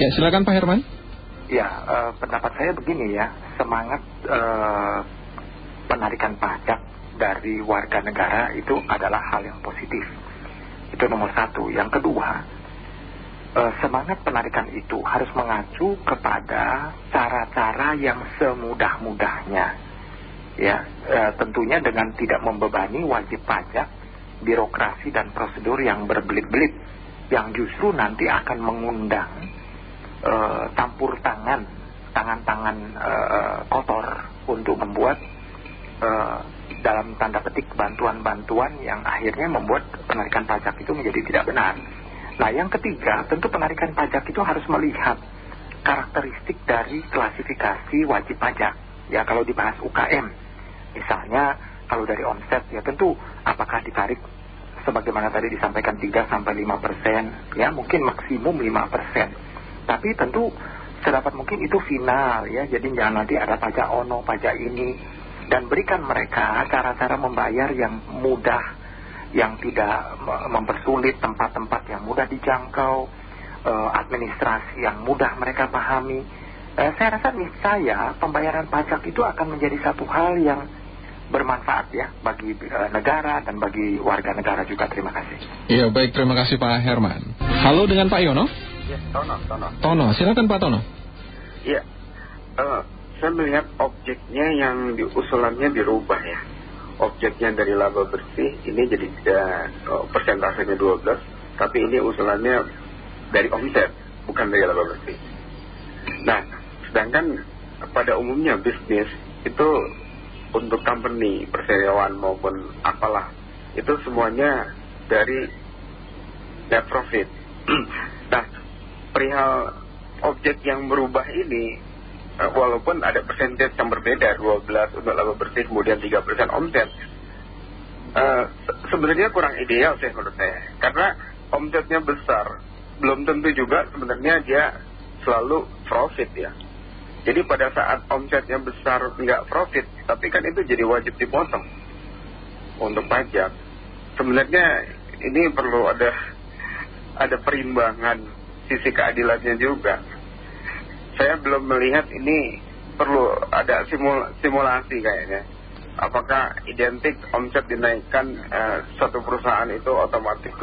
Ya, silakan Pak Herman. Ya, uh, pendapat saya begini ya, semangat uh, penarikan pajak dari warga negara itu adalah hal yang positif. Itu nomor satu. Yang kedua, uh, semangat penarikan itu harus mengacu kepada cara-cara yang semudah-mudahnya. Ya, tentunya dengan tidak membebani wajib pajak, birokrasi dan prosedur yang berbelit-belit, yang justru nanti akan mengundang tampur tangan, tangan-tangan uh, kotor untuk membuat uh, dalam tanda petik bantuan-bantuan yang akhirnya membuat penarikan pajak itu menjadi tidak benar. Nah yang ketiga tentu penarikan pajak itu harus melihat karakteristik dari klasifikasi wajib pajak. Ya kalau dibahas UKM misalnya kalau dari omset ya tentu apakah ditarik sebagaimana tadi disampaikan 3 sampai 5 persen ya mungkin maksimum 5 persen. Tapi tentu sedapat mungkin itu final ya jadi jangan nanti ada pajak ono, pajak ini dan berikan mereka cara-cara membayar yang mudah, yang tidak mempersulit tempat-tempat yang mudah dijangkau, eh, administrasi yang mudah mereka pahami. Eh, saya rasa niscaya pembayaran pajak itu akan menjadi satu hal yang bermanfaat ya bagi eh, negara dan bagi warga negara juga. Terima kasih. Iya baik, terima kasih Pak Herman. Halo dengan Pak Yono. Ya, Tono, Tono. Tono, silakan Pak Tono. Iya, uh, saya melihat objeknya yang diusulannya dirubah ya. Objeknya dari laba bersih ini jadi oh, persentasenya 12, tapi ini usulannya dari omset, bukan dari laba bersih. Nah, sedangkan pada umumnya bisnis itu untuk company, persewaan maupun apalah, itu semuanya dari net profit. nah, perihal objek yang berubah ini Eh, walaupun ada persentage yang berbeda 12 untuk laba bersih kemudian 3% omset. Uh, sebenarnya kurang ideal sih menurut saya karena omsetnya besar. Belum tentu juga sebenarnya dia selalu profit ya. Jadi pada saat omsetnya besar nggak profit tapi kan itu jadi wajib dipotong untuk pajak. Sebenarnya ini perlu ada ada perimbangan sisi keadilannya juga saya belum melihat ini perlu ada simul simulasi kayaknya. Apakah identik omset dinaikkan uh, suatu perusahaan itu otomatis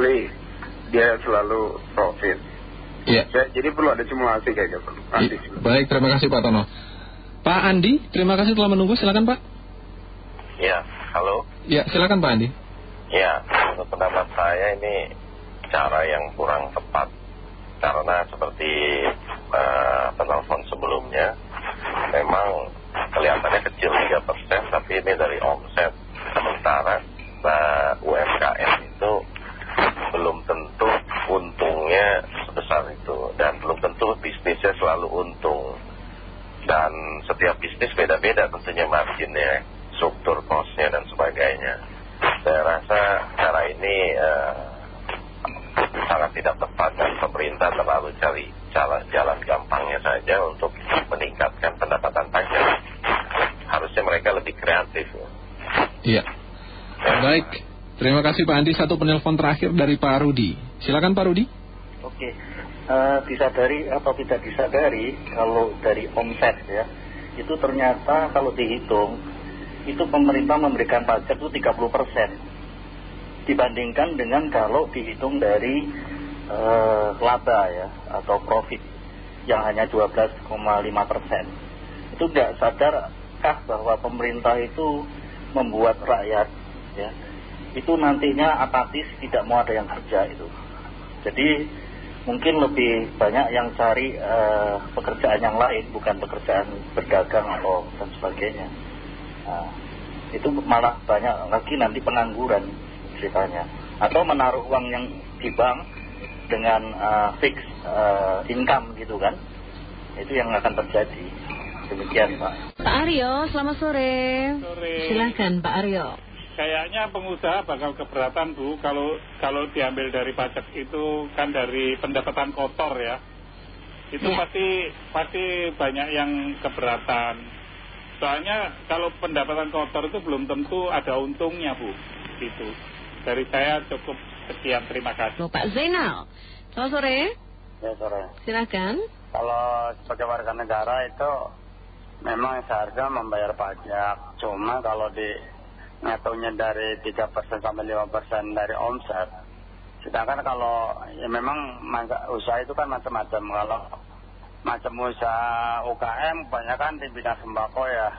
dia selalu profit? Iya. Jadi perlu ada simulasi kayak gitu. Nanti. Baik, terima kasih Pak Tono. Pak Andi, terima kasih telah menunggu. Silakan Pak. Ya, halo. Ya, silakan Pak Andi. Ya, menurut pendapat saya ini cara yang kurang tepat karena seperti uh, penelpon sebelumnya memang kelihatannya kecil 3% tapi ini dari omset. Sementara nah, UMKM itu belum tentu untungnya sebesar itu. Dan belum tentu bisnisnya selalu untung. Dan setiap bisnis beda-beda tentunya marginnya struktur costnya dan sebagainya. Saya rasa cara ini uh, sangat tidak tepat dan pemerintah terlalu cari jalan, jalan gampangnya saja untuk meningkatkan pendapatan pajak. Harusnya mereka lebih kreatif. Iya. Baik. Terima kasih Pak Andi. Satu penelpon terakhir dari Pak Rudi. Silakan Pak Rudi. Oke. Uh, disadari atau tidak disadari kalau dari omset ya, itu ternyata kalau dihitung itu pemerintah memberikan pajak itu 30 persen dibandingkan dengan kalau dihitung dari uh, laba ya atau profit yang hanya 12,5 persen. Itu tidak sadarkah bahwa pemerintah itu membuat rakyat ya? Itu nantinya apatis tidak mau ada yang kerja itu. Jadi mungkin lebih banyak yang cari uh, pekerjaan yang lain bukan pekerjaan berdagang atau dan sebagainya. Nah, itu malah banyak lagi nanti pengangguran ceritanya. Atau menaruh uang yang di bank dengan uh, fix uh, income gitu kan. Itu yang akan terjadi. Demikian Pak. Pak Aryo selamat sore. Sore. Silahkan Pak Aryo. Kayaknya pengusaha bakal keberatan Bu kalau kalau diambil dari pajak itu kan dari pendapatan kotor ya. Itu ya. pasti pasti banyak yang keberatan. Soalnya kalau pendapatan kotor itu belum tentu ada untungnya Bu itu dari saya cukup sekian, terima kasih. Pak Zainal, selamat sore. Ya, sore. Silakan. kalau sebagai warga negara itu memang seharusnya membayar pajak. Cuma kalau di ngatunya dari 3% sampai 5% dari omset. Sedangkan kalau ya memang usaha itu kan macam-macam. Kalau macam usaha UKM kebanyakan di bidang sembako ya.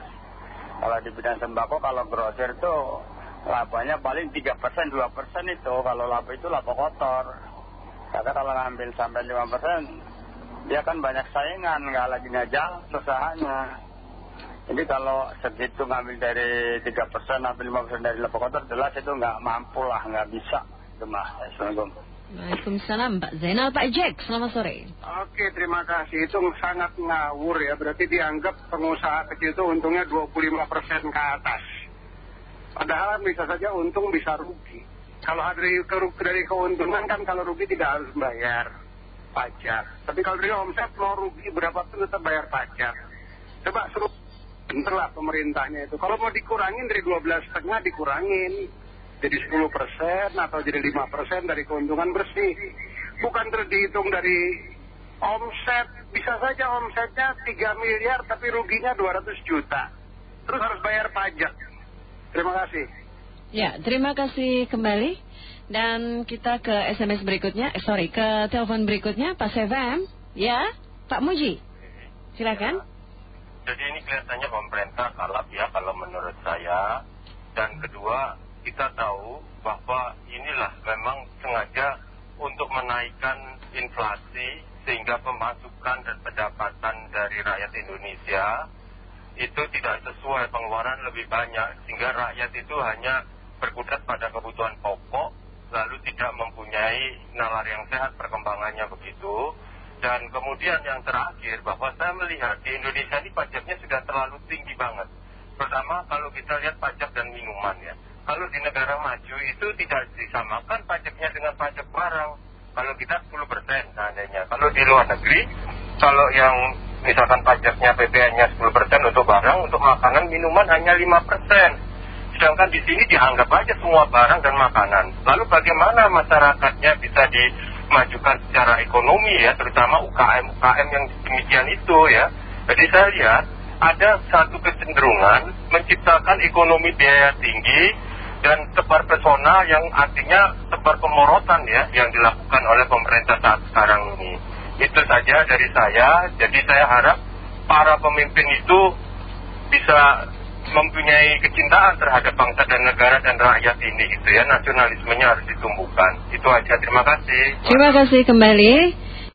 Kalau di bidang sembako kalau grosir itu labanya paling 3% 2% itu. Kalau laba itu laba kotor. Karena kalau ngambil sampai 5% dia kan banyak saingan, nggak lagi ngajak usahanya. Jadi kalau segitu ngambil dari 3% sampai 5% dari laba kotor, jelas itu nggak mampu lah, nggak bisa. Itu mah. Assalamualaikum. Waalaikumsalam Pak Zainal. Pak Jack, selamat sore. Oke, terima kasih. Itu sangat ngawur ya. Berarti dianggap pengusaha kecil itu untungnya 25% ke atas. Padahal bisa saja untung bisa rugi. Kalau dari, dari keuntungan kan kalau rugi tidak harus bayar pajak. Tapi kalau dari omset mau rugi berapa pun tetap bayar pajak. Coba suruh bener lah pemerintahnya itu. Kalau mau dikurangin dari 12 setengah dikurangin jadi 10 persen atau jadi 5 persen dari keuntungan bersih. Bukan terdihitung dari omset. Bisa saja omsetnya 3 miliar tapi ruginya 200 juta. Terus harus bayar pajak. Terima kasih. Ya, terima kasih kembali. Dan kita ke SMS berikutnya, eh, sorry, ke telepon berikutnya, Pak Sevam. Ya, Pak Muji. Silakan. Jadi ini kelihatannya pemerintah salah ya kalau menurut saya. Dan kedua, kita tahu bahwa inilah memang sengaja untuk menaikkan inflasi sehingga pemasukan dan pendapatan dari rakyat Indonesia itu tidak sesuai pengeluaran lebih banyak sehingga rakyat itu hanya berkutat pada kebutuhan pokok lalu tidak mempunyai nalar yang sehat perkembangannya begitu dan kemudian yang terakhir bahwa saya melihat di Indonesia ini pajaknya sudah terlalu tinggi banget pertama kalau kita lihat pajak dan minuman ya kalau di negara maju itu tidak disamakan pajaknya dengan pajak barang. Kalau kita 10 persen seandainya. Kalau di luar negeri, kalau yang misalkan pajaknya PPN-nya 10 persen untuk barang, untuk makanan, minuman hanya 5 persen. Sedangkan di sini dianggap aja semua barang dan makanan. Lalu bagaimana masyarakatnya bisa dimajukan secara ekonomi ya, terutama UKM-UKM yang demikian itu ya. Jadi saya lihat ada satu kecenderungan menciptakan ekonomi biaya tinggi dan tebar pesona yang artinya tebar pemorotan ya yang dilakukan oleh pemerintah saat sekarang ini. Itu saja dari saya. Jadi saya harap para pemimpin itu bisa mempunyai kecintaan terhadap bangsa dan negara dan rakyat ini gitu ya. Nasionalismenya harus ditumbuhkan. Itu aja. Terima kasih. Terima kasih kembali.